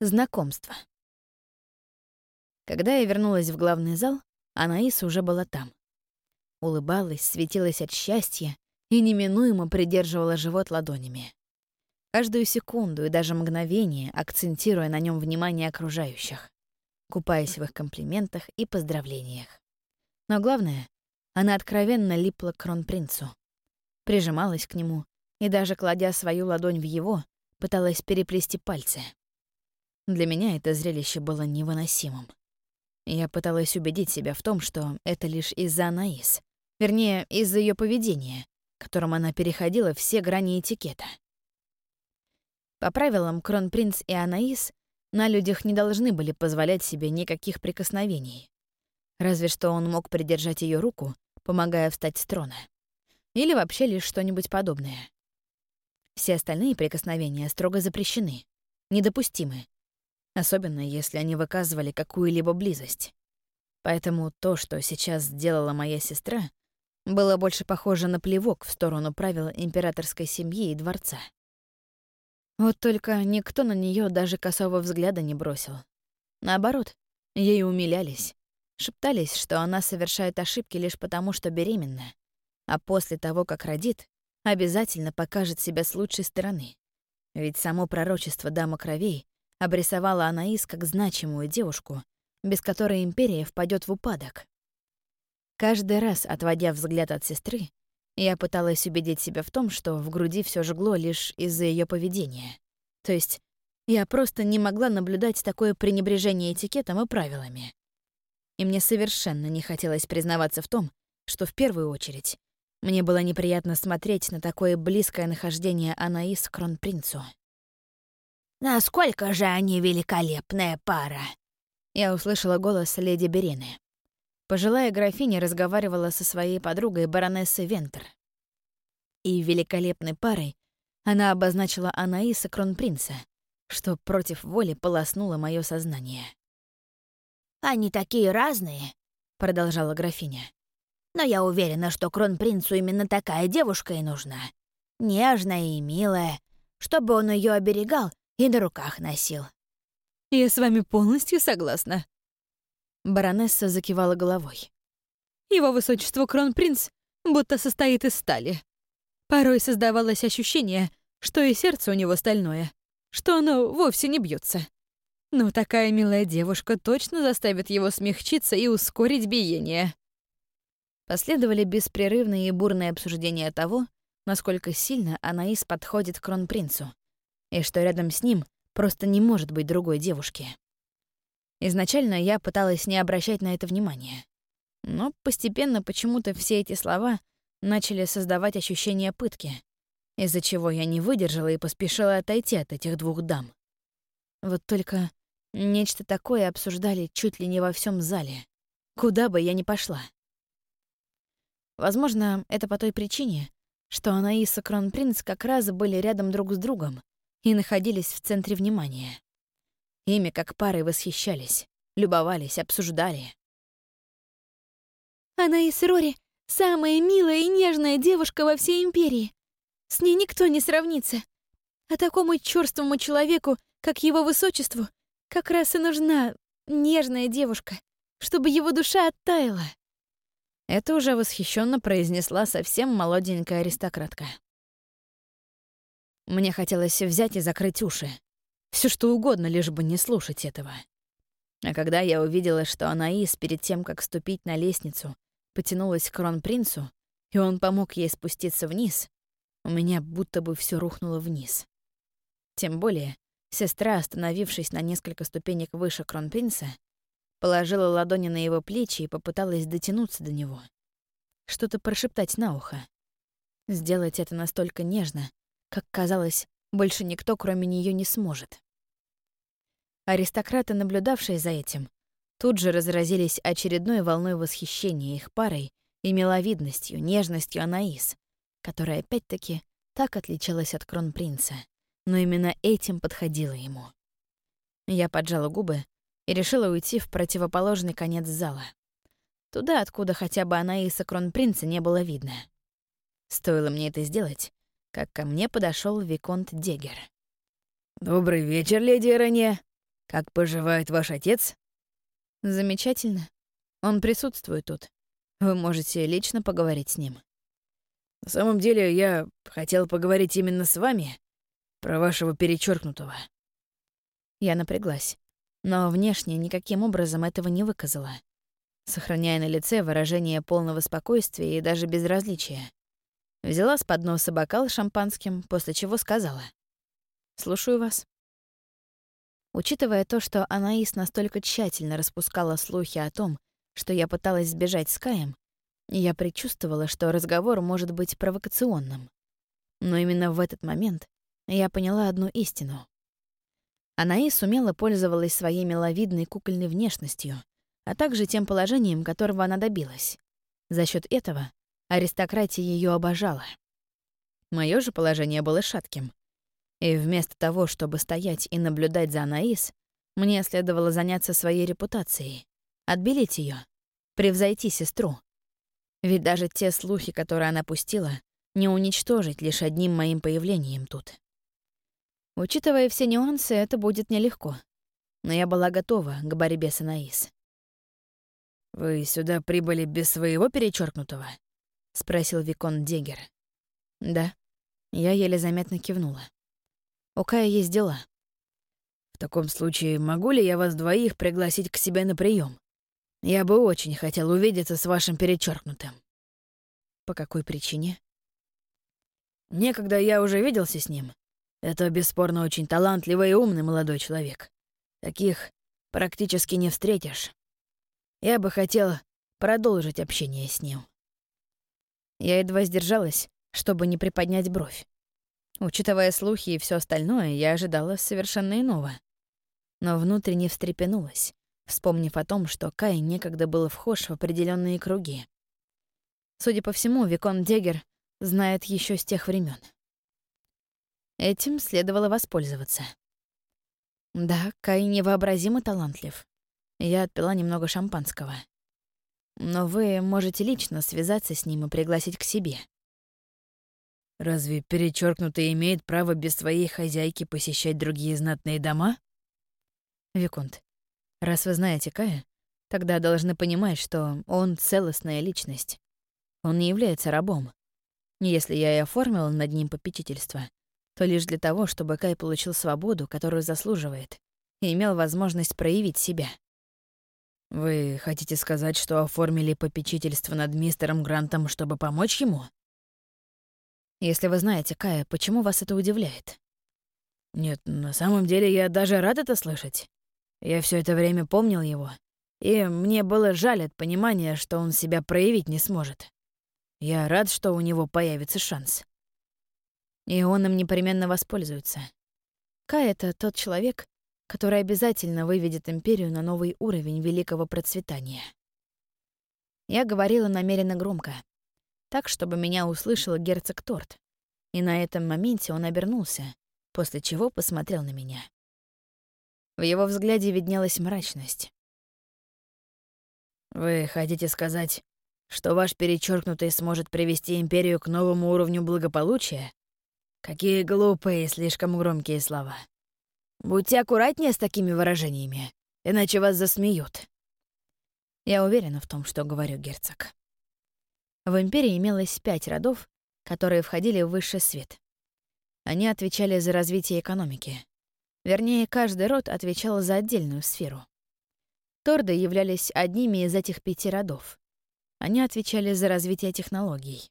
Знакомство. Когда я вернулась в главный зал, Анаис уже была там. Улыбалась, светилась от счастья и неминуемо придерживала живот ладонями. Каждую секунду и даже мгновение акцентируя на нем внимание окружающих, купаясь в их комплиментах и поздравлениях. Но главное, она откровенно липла к кронпринцу, прижималась к нему и даже кладя свою ладонь в его, пыталась переплести пальцы — для меня это зрелище было невыносимым. Я пыталась убедить себя в том, что это лишь из-за Анаис. Вернее, из-за ее поведения, которым она переходила все грани этикета. По правилам, Кронпринц и Анаис на людях не должны были позволять себе никаких прикосновений. Разве что он мог придержать ее руку, помогая встать с трона. Или вообще лишь что-нибудь подобное. Все остальные прикосновения строго запрещены, недопустимы, особенно если они выказывали какую-либо близость. Поэтому то, что сейчас сделала моя сестра, было больше похоже на плевок в сторону правил императорской семьи и дворца. Вот только никто на нее даже косого взгляда не бросил. Наоборот, ей умилялись, шептались, что она совершает ошибки лишь потому, что беременна, а после того, как родит, обязательно покажет себя с лучшей стороны. Ведь само пророчество Дама Кровей обрисовала Анаис как значимую девушку, без которой империя впадет в упадок. Каждый раз, отводя взгляд от сестры, я пыталась убедить себя в том, что в груди все жгло лишь из-за ее поведения. То есть я просто не могла наблюдать такое пренебрежение этикетом и правилами. И мне совершенно не хотелось признаваться в том, что в первую очередь мне было неприятно смотреть на такое близкое нахождение Анаис к кронпринцу. Насколько же они великолепная пара!» Я услышала голос леди Берины. Пожилая графиня разговаривала со своей подругой баронессой Вентер. И великолепной парой она обозначила Анаиса Кронпринца, что против воли полоснуло мое сознание. «Они такие разные», — продолжала графиня. «Но я уверена, что Кронпринцу именно такая девушка и нужна. Нежная и милая, чтобы он ее оберегал и на руках носил. «Я с вами полностью согласна». Баронесса закивала головой. «Его высочество Кронпринц будто состоит из стали. Порой создавалось ощущение, что и сердце у него стальное, что оно вовсе не бьется. Но такая милая девушка точно заставит его смягчиться и ускорить биение». Последовали беспрерывные и бурные обсуждения того, насколько сильно Анаис подходит к кронпринцу, и что рядом с ним просто не может быть другой девушки. Изначально я пыталась не обращать на это внимания. Но постепенно почему-то все эти слова начали создавать ощущение пытки, из-за чего я не выдержала и поспешила отойти от этих двух дам. Вот только нечто такое обсуждали чуть ли не во всем зале, куда бы я ни пошла. Возможно, это по той причине, что Анаис и Кронпринц как раз были рядом друг с другом, и находились в центре внимания. Ими как парой восхищались, любовались, обсуждали. Она из Рори — самая милая и нежная девушка во всей Империи. С ней никто не сравнится. А такому черствому человеку, как его высочеству, как раз и нужна нежная девушка, чтобы его душа оттаяла. Это уже восхищенно произнесла совсем молоденькая аристократка. Мне хотелось взять и закрыть уши. Все что угодно, лишь бы не слушать этого. А когда я увидела, что Анаис перед тем, как ступить на лестницу, потянулась к кронпринцу, и он помог ей спуститься вниз, у меня будто бы все рухнуло вниз. Тем более, сестра, остановившись на несколько ступенек выше кронпринца, положила ладони на его плечи и попыталась дотянуться до него. Что-то прошептать на ухо. Сделать это настолько нежно, как казалось, больше никто, кроме нее, не сможет. Аристократы, наблюдавшие за этим, тут же разразились очередной волной восхищения их парой и миловидностью, нежностью Анаис, которая опять-таки так отличалась от кронпринца, но именно этим подходила ему. Я поджала губы и решила уйти в противоположный конец зала. Туда, откуда хотя бы Анаиса кронпринца не было видно. Стоило мне это сделать, как ко мне подошел Виконт Дегер. «Добрый вечер, леди Ироне!» Как поживает ваш отец?» «Замечательно. Он присутствует тут. Вы можете лично поговорить с ним». «На самом деле, я хотел поговорить именно с вами про вашего перечеркнутого. Я напряглась, но внешне никаким образом этого не выказала, сохраняя на лице выражение полного спокойствия и даже безразличия. Взяла с подноса бокал шампанским, после чего сказала. «Слушаю вас». Учитывая то, что Анаис настолько тщательно распускала слухи о том, что я пыталась сбежать с Каем, я предчувствовала, что разговор может быть провокационным. Но именно в этот момент я поняла одну истину. Анаис умело пользовалась своей миловидной кукольной внешностью, а также тем положением, которого она добилась. За счет этого Аристократия ее обожала. Мое же положение было шатким. И вместо того, чтобы стоять и наблюдать за Анаис, мне следовало заняться своей репутацией, отбелить ее, превзойти сестру. Ведь даже те слухи, которые она пустила, не уничтожить лишь одним моим появлением тут. Учитывая все нюансы, это будет нелегко. Но я была готова к борьбе с Анаис. «Вы сюда прибыли без своего перечеркнутого? — спросил Викон Дегер. «Да». Я еле заметно кивнула. «У Кая есть дела». «В таком случае могу ли я вас двоих пригласить к себе на прием? Я бы очень хотел увидеться с вашим перечеркнутым. «По какой причине?» «Некогда я уже виделся с ним. Это бесспорно очень талантливый и умный молодой человек. Таких практически не встретишь. Я бы хотел продолжить общение с ним». Я едва сдержалась, чтобы не приподнять бровь. Учитывая слухи и все остальное, я ожидала совершенно иного. Но внутренне встрепенулась, вспомнив о том, что Кай некогда был вхож в определенные круги. Судя по всему, Викон Дегер знает еще с тех времен. Этим следовало воспользоваться. Да, Кай невообразимо талантлив. Я отпила немного шампанского но вы можете лично связаться с ним и пригласить к себе. Разве перечеркнутый имеет право без своей хозяйки посещать другие знатные дома? Виконт, раз вы знаете Кая, тогда должны понимать, что он целостная личность. Он не является рабом. Если я и оформила над ним попечительство, то лишь для того, чтобы Кай получил свободу, которую заслуживает, и имел возможность проявить себя. «Вы хотите сказать, что оформили попечительство над мистером Грантом, чтобы помочь ему?» «Если вы знаете Кая, почему вас это удивляет?» «Нет, на самом деле я даже рад это слышать. Я все это время помнил его, и мне было жаль от понимания, что он себя проявить не сможет. Я рад, что у него появится шанс». И он им непременно воспользуется. Кай — это тот человек, который обязательно выведет империю на новый уровень великого процветания. Я говорила намеренно громко, так, чтобы меня услышал герцог Торт, и на этом моменте он обернулся, после чего посмотрел на меня. В его взгляде виднелась мрачность. «Вы хотите сказать, что ваш перечеркнутый сможет привести империю к новому уровню благополучия? Какие глупые и слишком громкие слова!» Будьте аккуратнее с такими выражениями, иначе вас засмеют. Я уверена в том, что говорю герцог. В империи имелось пять родов, которые входили в высший свет. Они отвечали за развитие экономики. Вернее, каждый род отвечал за отдельную сферу. Торды являлись одними из этих пяти родов. Они отвечали за развитие технологий.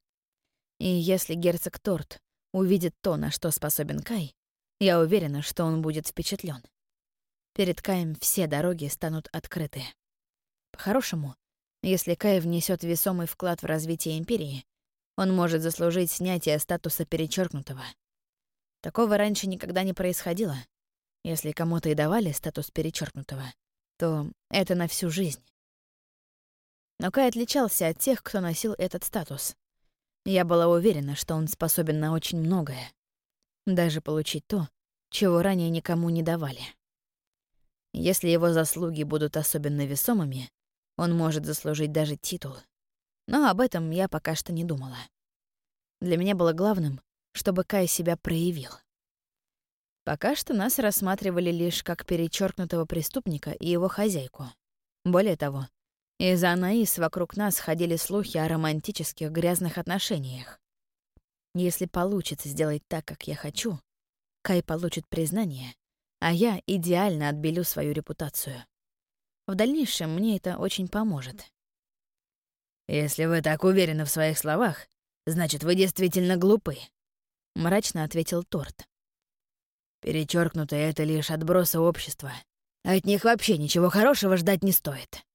И если герцог Торт увидит то, на что способен Кай, я уверена, что он будет впечатлен. Перед Каем все дороги станут открыты. По-хорошему, если Кай внесет весомый вклад в развитие Империи, он может заслужить снятие статуса перечеркнутого. Такого раньше никогда не происходило. Если кому-то и давали статус перечеркнутого, то это на всю жизнь. Но Кай отличался от тех, кто носил этот статус. Я была уверена, что он способен на очень многое даже получить то, чего ранее никому не давали. Если его заслуги будут особенно весомыми, он может заслужить даже титул. Но об этом я пока что не думала. Для меня было главным, чтобы Кай себя проявил. Пока что нас рассматривали лишь как перечеркнутого преступника и его хозяйку. Более того, из-за Анаис вокруг нас ходили слухи о романтических грязных отношениях. Если получится сделать так, как я хочу, Кай получит признание, а я идеально отбелю свою репутацию. В дальнейшем мне это очень поможет. «Если вы так уверены в своих словах, значит, вы действительно глупы», — мрачно ответил Торт. Перечеркнутое — это лишь отбросы общества. От них вообще ничего хорошего ждать не стоит.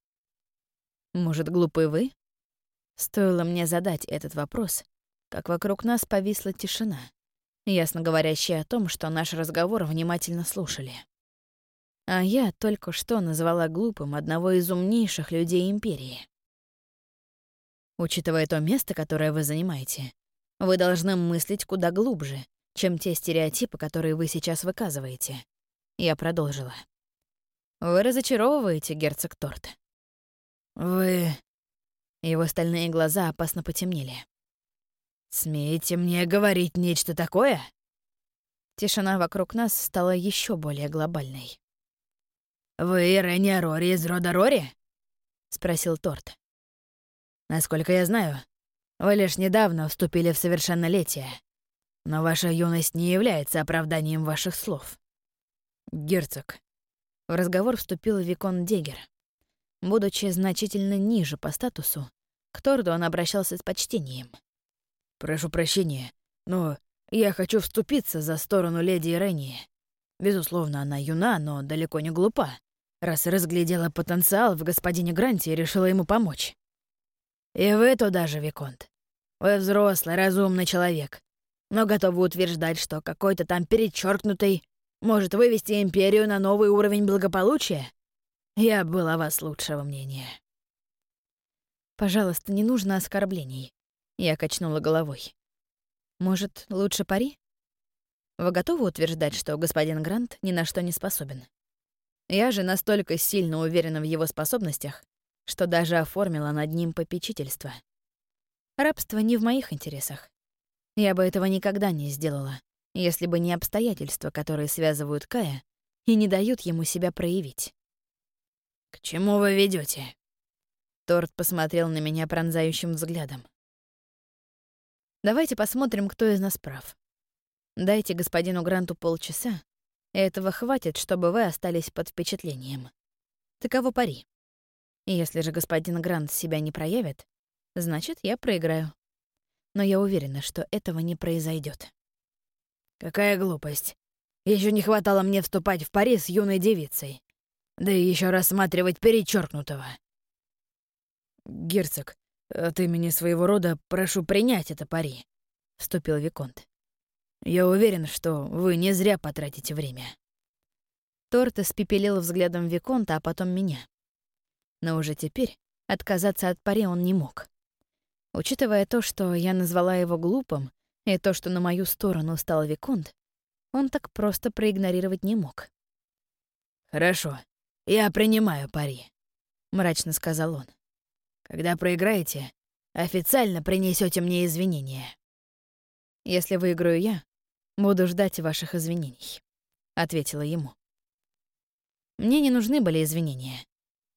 Может, глупы вы? Стоило мне задать этот вопрос, как вокруг нас повисла тишина, ясно говорящая о том, что наш разговор внимательно слушали. А я только что назвала глупым одного из умнейших людей Империи. Учитывая то место, которое вы занимаете, вы должны мыслить куда глубже, чем те стереотипы, которые вы сейчас выказываете. Я продолжила. Вы разочаровываете, герцог Торт. Вы... Его стальные глаза опасно потемнели. «Смеете мне говорить нечто такое?» Тишина вокруг нас стала еще более глобальной. «Вы Ренни Рори из рода Рори?» — спросил Торт. «Насколько я знаю, вы лишь недавно вступили в совершеннолетие. Но ваша юность не является оправданием ваших слов. Герцог. В разговор вступил Викон Дегер. Будучи значительно ниже по статусу, к Торду он обращался с почтением. «Прошу прощения, но я хочу вступиться за сторону леди Ирении. Безусловно, она юна, но далеко не глупа, раз разглядела потенциал в господине Гранте и решила ему помочь. И вы туда же, Виконт. Вы взрослый, разумный человек, но готовы утверждать, что какой-то там перечеркнутый может вывести империю на новый уровень благополучия? Я была вас лучшего мнения. Пожалуйста, не нужно оскорблений. Я качнула головой. Может, лучше пари? Вы готовы утверждать, что господин Грант ни на что не способен? Я же настолько сильно уверена в его способностях, что даже оформила над ним попечительство. Рабство не в моих интересах. Я бы этого никогда не сделала, если бы не обстоятельства, которые связывают Кая и не дают ему себя проявить. «К чему вы ведете? Торт посмотрел на меня пронзающим взглядом. «Давайте посмотрим, кто из нас прав. Дайте господину Гранту полчаса, и этого хватит, чтобы вы остались под впечатлением. Таково пари. Если же господин Грант себя не проявит, значит, я проиграю но я уверена, что этого не произойдет. Какая глупость. Еще не хватало мне вступать в пари с юной девицей. Да и еще рассматривать перечеркнутого. Герцог, от имени своего рода прошу принять это пари, вступил Виконт. Я уверен, что вы не зря потратите время. Торт испепелил взглядом Виконта, а потом меня. Но уже теперь отказаться от пари он не мог. Учитывая то, что я назвала его глупым, и то, что на мою сторону стал Виконт, он так просто проигнорировать не мог. «Хорошо, я принимаю пари», — мрачно сказал он. «Когда проиграете, официально принесете мне извинения». «Если выиграю я, буду ждать ваших извинений», — ответила ему. Мне не нужны были извинения.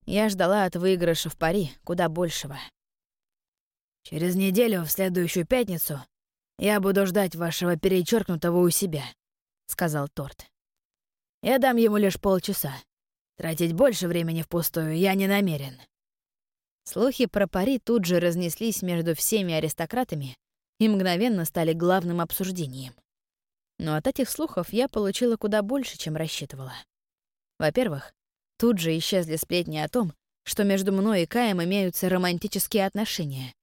Я ждала от выигрыша в пари куда большего. Через неделю, в следующую пятницу, я буду ждать вашего перечеркнутого у себя», — сказал Торт. «Я дам ему лишь полчаса. Тратить больше времени впустую я не намерен». Слухи про пари тут же разнеслись между всеми аристократами и мгновенно стали главным обсуждением. Но от этих слухов я получила куда больше, чем рассчитывала. Во-первых, тут же исчезли сплетни о том, что между мной и Каем имеются романтические отношения,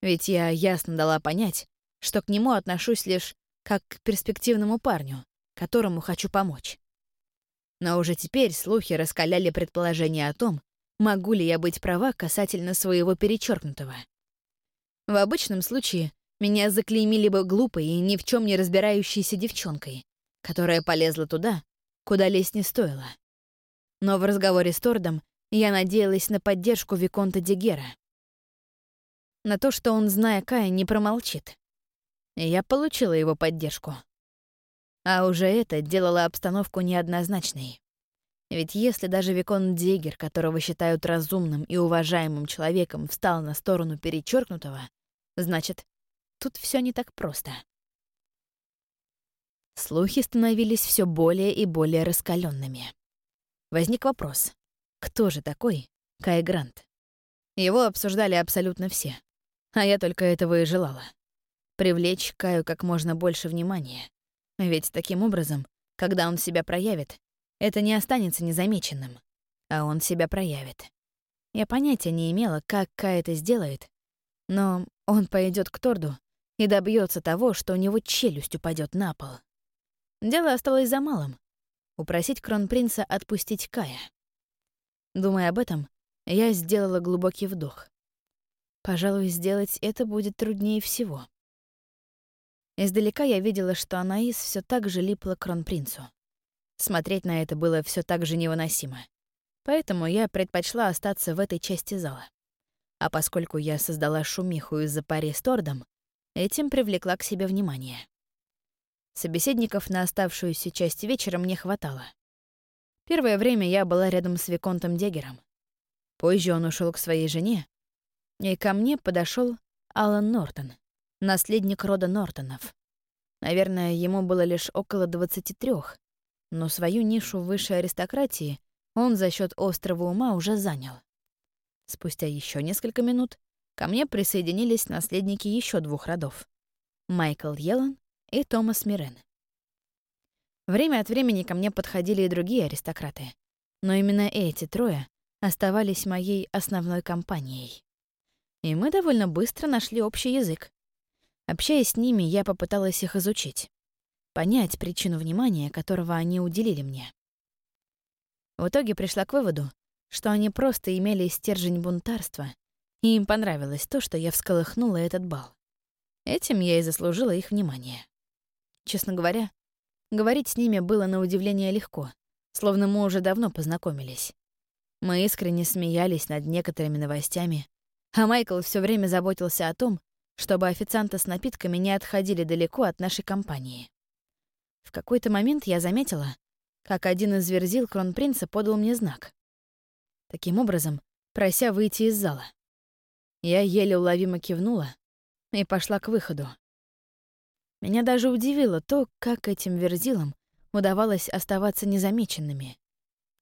ведь я ясно дала понять, что к нему отношусь лишь как к перспективному парню, которому хочу помочь. Но уже теперь слухи раскаляли предположение о том, могу ли я быть права касательно своего перечеркнутого. В обычном случае меня заклеймили бы глупой и ни в чем не разбирающейся девчонкой, которая полезла туда, куда лезть не стоило. Но в разговоре с Тордом я надеялась на поддержку Виконта Дегера, на то, что он, зная Кая, не промолчит. И я получила его поддержку. А уже это делало обстановку неоднозначной. Ведь если даже Викон Диггер, которого считают разумным и уважаемым человеком, встал на сторону перечеркнутого, значит, тут все не так просто. Слухи становились все более и более раскаленными. Возник вопрос, кто же такой Кай Грант? Его обсуждали абсолютно все, а я только этого и желала. Привлечь Каю как можно больше внимания. Ведь таким образом, когда он себя проявит, это не останется незамеченным, а он себя проявит. Я понятия не имела, как Кай это сделает, но он пойдет к Торду и добьется того, что у него челюсть упадет на пол. Дело осталось за малым — упросить кронпринца отпустить Кая. Думая об этом, я сделала глубокий вдох. Пожалуй, сделать это будет труднее всего. Издалека я видела, что Анаис все так же липла к кронпринцу. Смотреть на это было все так же невыносимо. Поэтому я предпочла остаться в этой части зала. А поскольку я создала шумиху из-за пари с Тордом, этим привлекла к себе внимание. Собеседников на оставшуюся часть вечера мне хватало. Первое время я была рядом с Виконтом Дегером. Позже он ушел к своей жене, и ко мне подошел Алан Нортон, наследник рода Нортонов. Наверное, ему было лишь около 23, но свою нишу в высшей аристократии он за счет острого ума уже занял. Спустя еще несколько минут ко мне присоединились наследники еще двух родов — Майкл Йеллен и Томас Мирен. Время от времени ко мне подходили и другие аристократы, но именно эти трое оставались моей основной компанией. И мы довольно быстро нашли общий язык. Общаясь с ними, я попыталась их изучить понять причину внимания, которого они уделили мне. В итоге пришла к выводу, что они просто имели стержень бунтарства, и им понравилось то, что я всколыхнула этот бал. Этим я и заслужила их внимание. Честно говоря, говорить с ними было на удивление легко, словно мы уже давно познакомились. Мы искренне смеялись над некоторыми новостями, а Майкл все время заботился о том, чтобы официанты с напитками не отходили далеко от нашей компании. В какой-то момент я заметила, как один из верзил кронпринца подал мне знак. Таким образом, прося выйти из зала. Я еле уловимо кивнула и пошла к выходу. Меня даже удивило то, как этим верзилам удавалось оставаться незамеченными,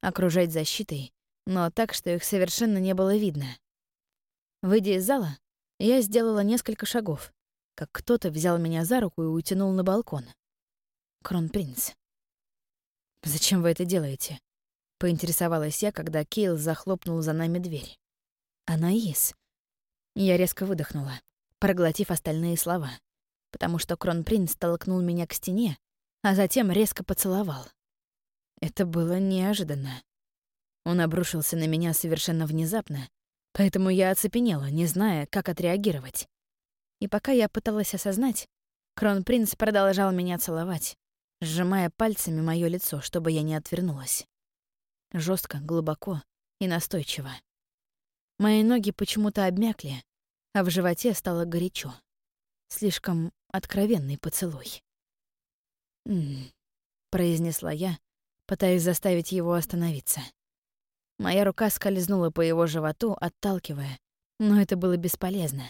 окружать защитой, но так, что их совершенно не было видно. Выйдя из зала, я сделала несколько шагов, как кто-то взял меня за руку и утянул на балкон. Кронпринц. «Зачем вы это делаете?» — поинтересовалась я, когда Кейл захлопнул за нами дверь. «Анаис». Я резко выдохнула, проглотив остальные слова, потому что Кронпринц толкнул меня к стене, а затем резко поцеловал. Это было неожиданно. Он обрушился на меня совершенно внезапно, поэтому я оцепенела, не зная, как отреагировать. И пока я пыталась осознать, Кронпринц продолжал меня целовать, сжимая пальцами мое лицо, чтобы я не отвернулась. Жестко, глубоко и настойчиво. Мои ноги почему-то обмякли, а в животе стало горячо. Слишком откровенный поцелуй. «М-м», произнесла я, пытаясь заставить его остановиться. Моя рука скользнула по его животу, отталкивая, но это было бесполезно.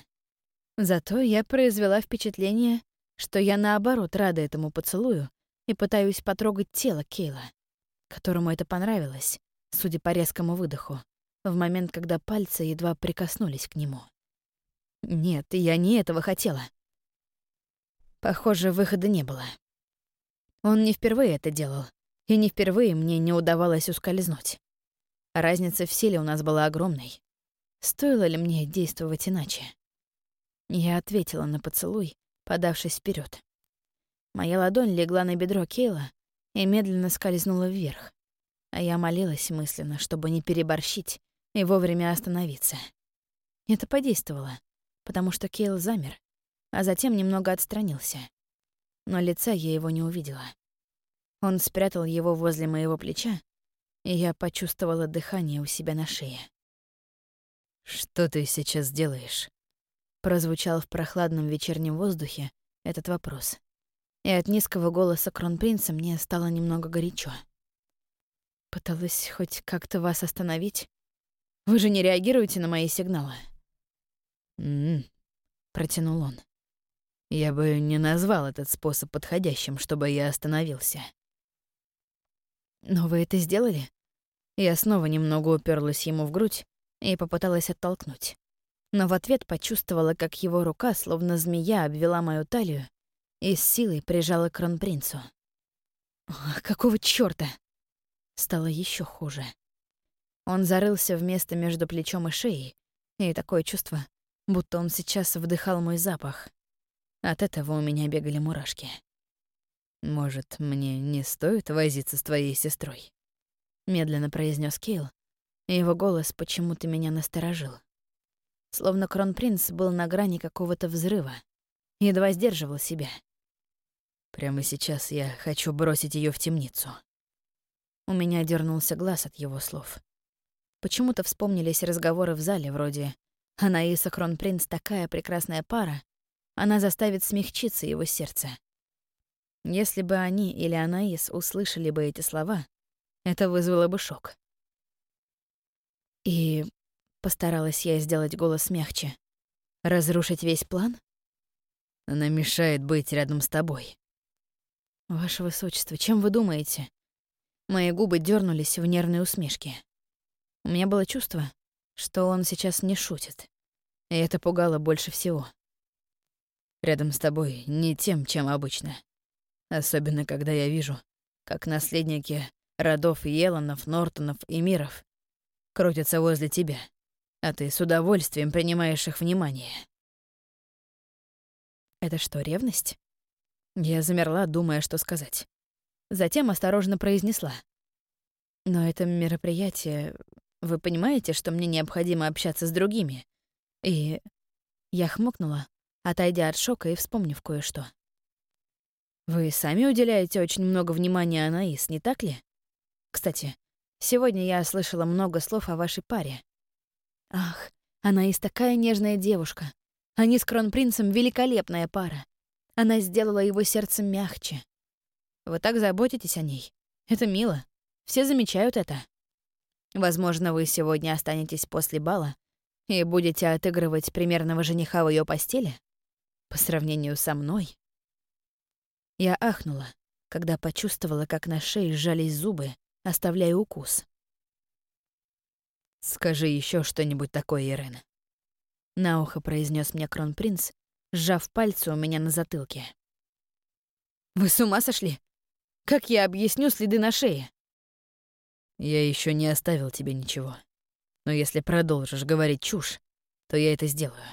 Зато я произвела впечатление, что я наоборот рада этому поцелую и пытаюсь потрогать тело Кейла, которому это понравилось, судя по резкому выдоху, в момент, когда пальцы едва прикоснулись к нему. Нет, я не этого хотела. Похоже, выхода не было. Он не впервые это делал, и не впервые мне не удавалось ускользнуть. Разница в силе у нас была огромной. Стоило ли мне действовать иначе? Я ответила на поцелуй, подавшись вперед. Моя ладонь легла на бедро Кейла и медленно скользнула вверх, а я молилась мысленно, чтобы не переборщить и вовремя остановиться. Это подействовало, потому что Кейл замер, а затем немного отстранился. Но лица я его не увидела. Он спрятал его возле моего плеча, и я почувствовала дыхание у себя на шее. «Что ты сейчас делаешь?» Прозвучал в прохладном вечернем воздухе этот вопрос и от низкого голоса кронпринца мне стало немного горячо. Пыталась хоть как-то вас остановить? Вы же не реагируете на мои сигналы. «М-м», протянул он. Я бы не назвал этот способ подходящим, чтобы я остановился. Но вы это сделали? Я снова немного уперлась ему в грудь и попыталась оттолкнуть. Но в ответ почувствовала, как его рука, словно змея, обвела мою талию и с силой прижала кронпринцу. Какого чёрта? Стало еще хуже. Он зарылся в место между плечом и шеей, и такое чувство, будто он сейчас вдыхал мой запах. От этого у меня бегали мурашки. «Может, мне не стоит возиться с твоей сестрой? Медленно произнес Кейл, и его голос почему-то меня насторожил. Словно кронпринц был на грани какого-то взрыва, едва сдерживал себя. «Прямо сейчас я хочу бросить ее в темницу». У меня дернулся глаз от его слов. Почему-то вспомнились разговоры в зале вроде «Анаиса Кронпринц такая прекрасная пара, она заставит смягчиться его сердце». Если бы они или Анаис услышали бы эти слова, это вызвало бы шок. И постаралась я сделать голос мягче. Разрушить весь план? Она мешает быть рядом с тобой. Ваше Высочество, чем вы думаете? Мои губы дернулись в нервной усмешке. У меня было чувство, что он сейчас не шутит. И это пугало больше всего. Рядом с тобой не тем, чем обычно. Особенно, когда я вижу, как наследники родов Еланов, Нортонов и Миров крутятся возле тебя, а ты с удовольствием принимаешь их внимание. Это что, ревность? Я замерла, думая, что сказать. Затем осторожно произнесла. Но это мероприятие... Вы понимаете, что мне необходимо общаться с другими? И... Я хмыкнула, отойдя от шока и вспомнив кое-что. Вы сами уделяете очень много внимания Анаис, не так ли? Кстати, сегодня я слышала много слов о вашей паре. Ах, Анаис такая нежная девушка. Они с кронпринцем великолепная пара. Она сделала его сердце мягче. Вы так заботитесь о ней. Это мило. Все замечают это. Возможно, вы сегодня останетесь после бала и будете отыгрывать примерного жениха в ее постели? По сравнению со мной? Я ахнула, когда почувствовала, как на шее сжались зубы, оставляя укус. «Скажи еще что-нибудь такое, Ирен», — на ухо произнес мне кронпринц, сжав пальцы у меня на затылке. «Вы с ума сошли? Как я объясню следы на шее?» «Я еще не оставил тебе ничего. Но если продолжишь говорить чушь, то я это сделаю.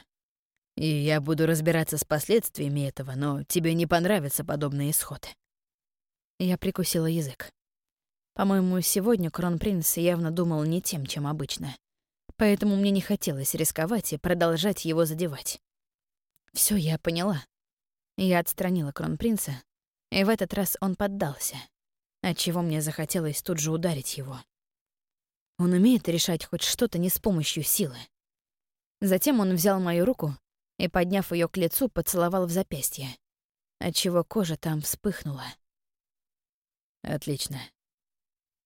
И я буду разбираться с последствиями этого, но тебе не понравится подобный исход». Я прикусила язык. По-моему, сегодня кронпринц явно думал не тем, чем обычно. Поэтому мне не хотелось рисковать и продолжать его задевать. Все, я поняла. Я отстранила кронпринца, и в этот раз он поддался, отчего мне захотелось тут же ударить его. Он умеет решать хоть что-то не с помощью силы. Затем он взял мою руку и, подняв ее к лицу, поцеловал в запястье, отчего кожа там вспыхнула. «Отлично».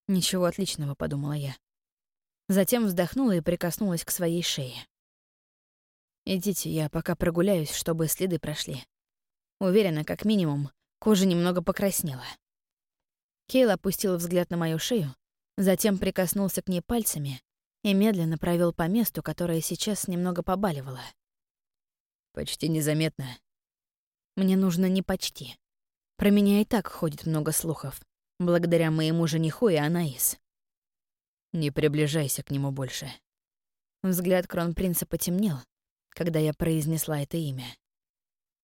«Ничего отличного», — подумала я. Затем вздохнула и прикоснулась к своей шее. «Идите, я пока прогуляюсь, чтобы следы прошли. Уверена, как минимум, кожа немного покраснела». Кейл опустил взгляд на мою шею, затем прикоснулся к ней пальцами и медленно провел по месту, которое сейчас немного побаливало. Почти незаметно. Мне нужно не почти. Про меня и так ходит много слухов, благодаря моему жениху и Анаис. Не приближайся к нему больше. Взгляд кронпринца потемнел, когда я произнесла это имя.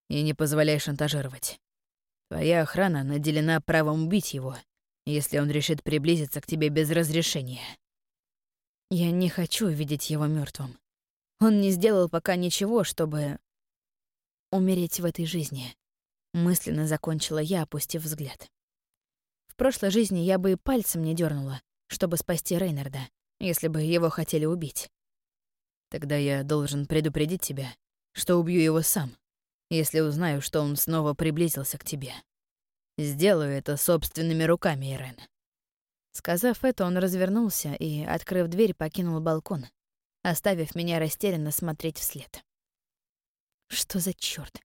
И не позволяй шантажировать. Твоя охрана наделена правом убить его, если он решит приблизиться к тебе без разрешения. Я не хочу видеть его мертвым. Он не сделал пока ничего, чтобы умереть в этой жизни. Мысленно закончила я, опустив взгляд. В прошлой жизни я бы и пальцем не дернула, чтобы спасти Рейнарда, если бы его хотели убить. Тогда я должен предупредить тебя, что убью его сам, если узнаю, что он снова приблизился к тебе. сделаю это собственными руками, Ирен». Сказав это, он развернулся и, открыв дверь, покинул балкон, оставив меня растерянно смотреть вслед. Что за чёрт?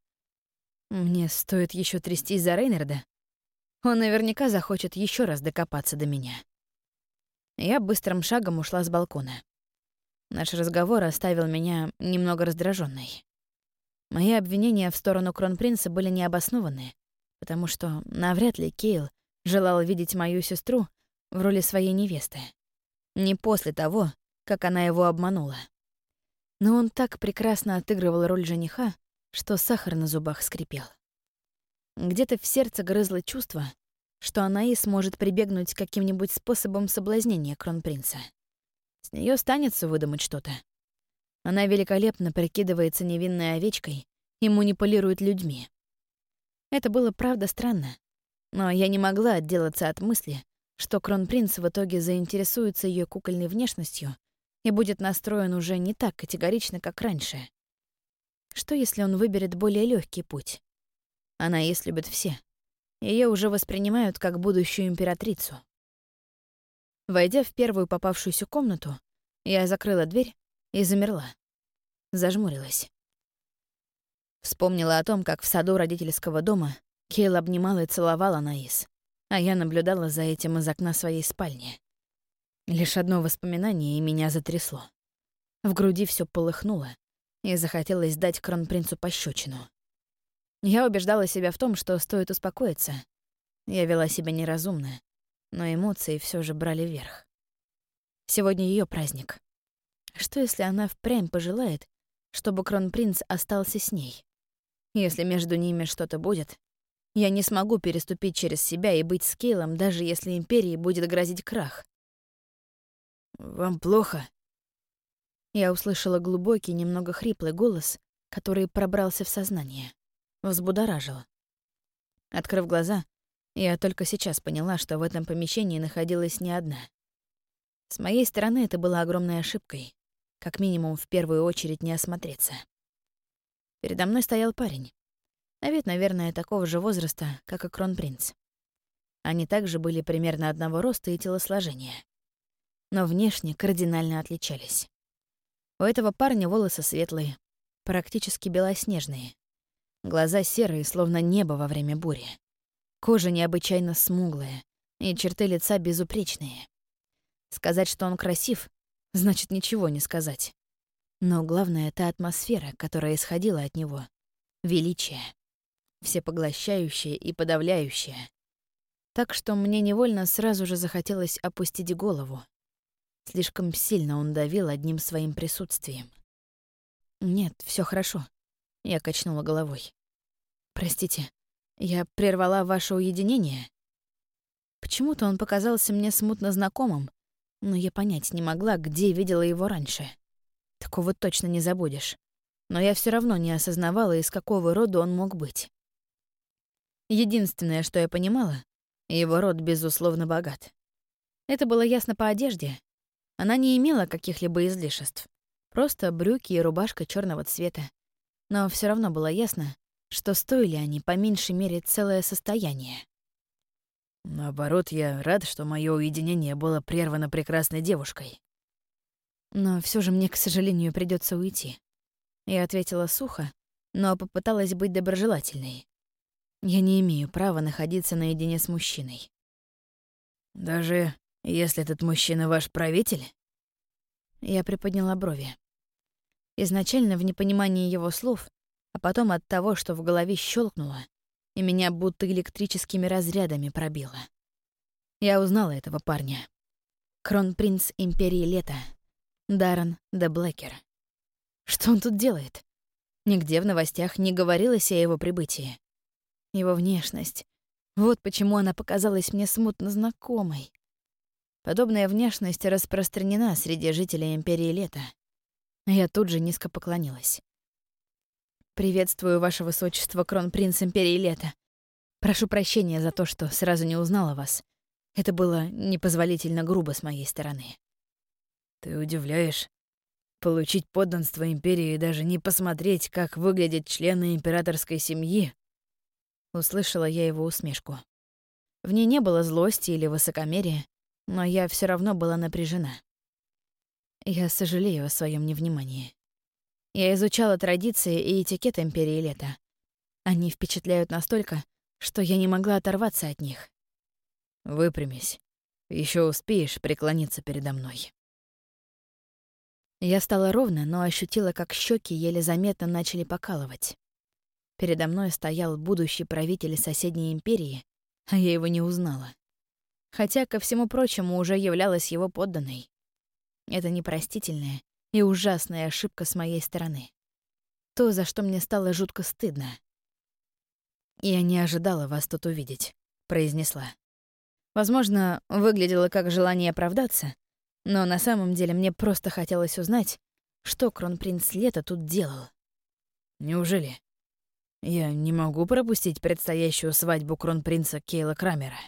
Мне стоит еще трястись за Рейнарда? Он наверняка захочет еще раз докопаться до меня. Я быстрым шагом ушла с балкона. Наш разговор оставил меня немного раздраженной. Мои обвинения в сторону кронпринца были необоснованы, потому что навряд ли Кейл желал видеть мою сестру в роли своей невесты. Не после того, как она его обманула. Но он так прекрасно отыгрывал роль жениха, что сахар на зубах скрипел. Где-то в сердце грызло чувство, что Анаис может прибегнуть к каким-нибудь способом соблазнения кронпринца. С нее станется выдумать что-то. Она великолепно прикидывается невинной овечкой и манипулирует людьми. Это было правда странно, но я не могла отделаться от мысли, что кронпринц в итоге заинтересуется ее кукольной внешностью и будет настроен уже не так категорично, как раньше. Что, если он выберет более легкий путь? Она есть любят все. Ее уже воспринимают как будущую императрицу. Войдя в первую попавшуюся комнату, я закрыла дверь и замерла. Зажмурилась. Вспомнила о том, как в саду родительского дома Кейл обнимала и целовала Наис а я наблюдала за этим из окна своей спальни. Лишь одно воспоминание, и меня затрясло. В груди все полыхнуло, и захотелось дать кронпринцу пощечину. Я убеждала себя в том, что стоит успокоиться. Я вела себя неразумно, но эмоции все же брали верх. Сегодня ее праздник. Что, если она впрямь пожелает, чтобы кронпринц остался с ней? Если между ними что-то будет, я не смогу переступить через себя и быть скейлом, даже если Империи будет грозить крах. «Вам плохо?» Я услышала глубокий, немного хриплый голос, который пробрался в сознание. Взбудоражил. Открыв глаза, я только сейчас поняла, что в этом помещении находилась не одна. С моей стороны это было огромной ошибкой. Как минимум, в первую очередь не осмотреться. Передо мной стоял парень. На вид, наверное, такого же возраста, как и кронпринц. Они также были примерно одного роста и телосложения. Но внешне кардинально отличались. У этого парня волосы светлые, практически белоснежные. Глаза серые, словно небо во время бури. Кожа необычайно смуглая, и черты лица безупречные. Сказать, что он красив, значит ничего не сказать. Но главное — та атмосфера, которая исходила от него. Величие всепоглощающее и подавляющее. Так что мне невольно сразу же захотелось опустить голову. Слишком сильно он давил одним своим присутствием. «Нет, все хорошо», — я качнула головой. «Простите, я прервала ваше уединение?» Почему-то он показался мне смутно знакомым, но я понять не могла, где видела его раньше. Такого точно не забудешь. Но я все равно не осознавала, из какого рода он мог быть. Единственное, что я понимала, его род, безусловно, богат. Это было ясно по одежде. Она не имела каких-либо излишеств. Просто брюки и рубашка черного цвета. Но все равно было ясно, что стоили они по меньшей мере целое состояние. Наоборот, я рад, что мое уединение было прервано прекрасной девушкой. Но все же мне, к сожалению, придется уйти. Я ответила сухо, но попыталась быть доброжелательной. Я не имею права находиться наедине с мужчиной. Даже если этот мужчина ваш правитель? Я приподняла брови. Изначально в непонимании его слов, а потом от того, что в голове щелкнуло, и меня будто электрическими разрядами пробило. Я узнала этого парня. Кронпринц Империи Лета, Даррен де Блэкер. Что он тут делает? Нигде в новостях не говорилось о его прибытии. Его внешность. Вот почему она показалась мне смутно знакомой. Подобная внешность распространена среди жителей Империи Лета. Я тут же низко поклонилась. «Приветствую, Ваше Высочество, Кронпринц Империи Лета. Прошу прощения за то, что сразу не узнала вас. Это было непозволительно грубо с моей стороны». «Ты удивляешь. Получить подданство Империи и даже не посмотреть, как выглядят члены императорской семьи, Услышала я его усмешку. В ней не было злости или высокомерия, но я все равно была напряжена. Я сожалею о своем невнимании. Я изучала традиции и этикет Империи Лета. Они впечатляют настолько, что я не могла оторваться от них. Выпрямись. Еще успеешь преклониться передо мной. Я стала ровно, но ощутила, как щеки еле заметно начали покалывать. Передо мной стоял будущий правитель соседней империи, а я его не узнала. Хотя, ко всему прочему, уже являлась его подданной. Это непростительная и ужасная ошибка с моей стороны. То, за что мне стало жутко стыдно. «Я не ожидала вас тут увидеть», — произнесла. Возможно, выглядело как желание оправдаться, но на самом деле мне просто хотелось узнать, что кронпринц Лето тут делал. Неужели? Я не могу пропустить предстоящую свадьбу кронпринца Кейла Крамера.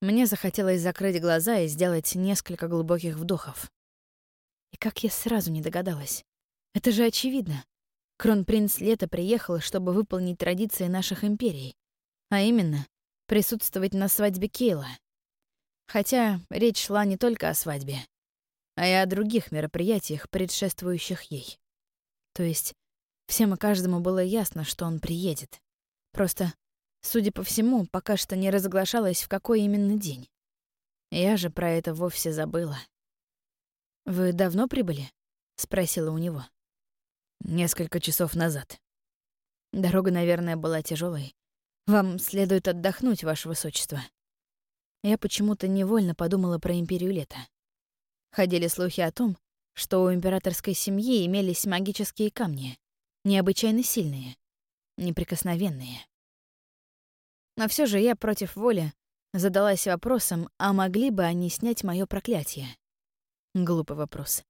Мне захотелось закрыть глаза и сделать несколько глубоких вдохов. И как я сразу не догадалась. Это же очевидно. Кронпринц Лето приехал, чтобы выполнить традиции наших империй, а именно присутствовать на свадьбе Кейла. Хотя речь шла не только о свадьбе, а и о других мероприятиях, предшествующих ей. То есть всем и каждому было ясно, что он приедет. Просто Судя по всему, пока что не разглашалось, в какой именно день. Я же про это вовсе забыла. «Вы давно прибыли?» — спросила у него. «Несколько часов назад». Дорога, наверное, была тяжелой. Вам следует отдохнуть, Ваше Высочество. Я почему-то невольно подумала про Империю Лета. Ходили слухи о том, что у императорской семьи имелись магические камни, необычайно сильные, неприкосновенные. Но все же я против воли задалась вопросом, а могли бы они снять мое проклятие? Глупый вопрос.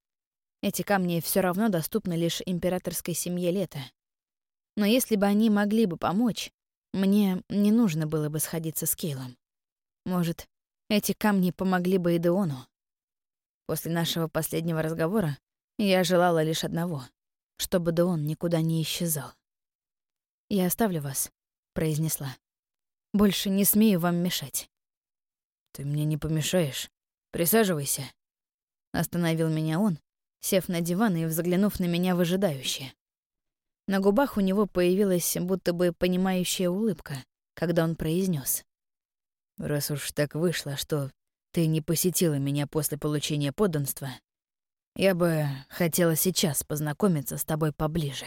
Эти камни все равно доступны лишь императорской семье Лета. Но если бы они могли бы помочь, мне не нужно было бы сходиться с Кейлом. Может, эти камни помогли бы и Деону. После нашего последнего разговора я желала лишь одного — чтобы Деон никуда не исчезал. «Я оставлю вас», — произнесла. Больше не смею вам мешать». «Ты мне не помешаешь. Присаживайся». Остановил меня он, сев на диван и взглянув на меня выжидающе. На губах у него появилась будто бы понимающая улыбка, когда он произнес: «Раз уж так вышло, что ты не посетила меня после получения подданства, я бы хотела сейчас познакомиться с тобой поближе».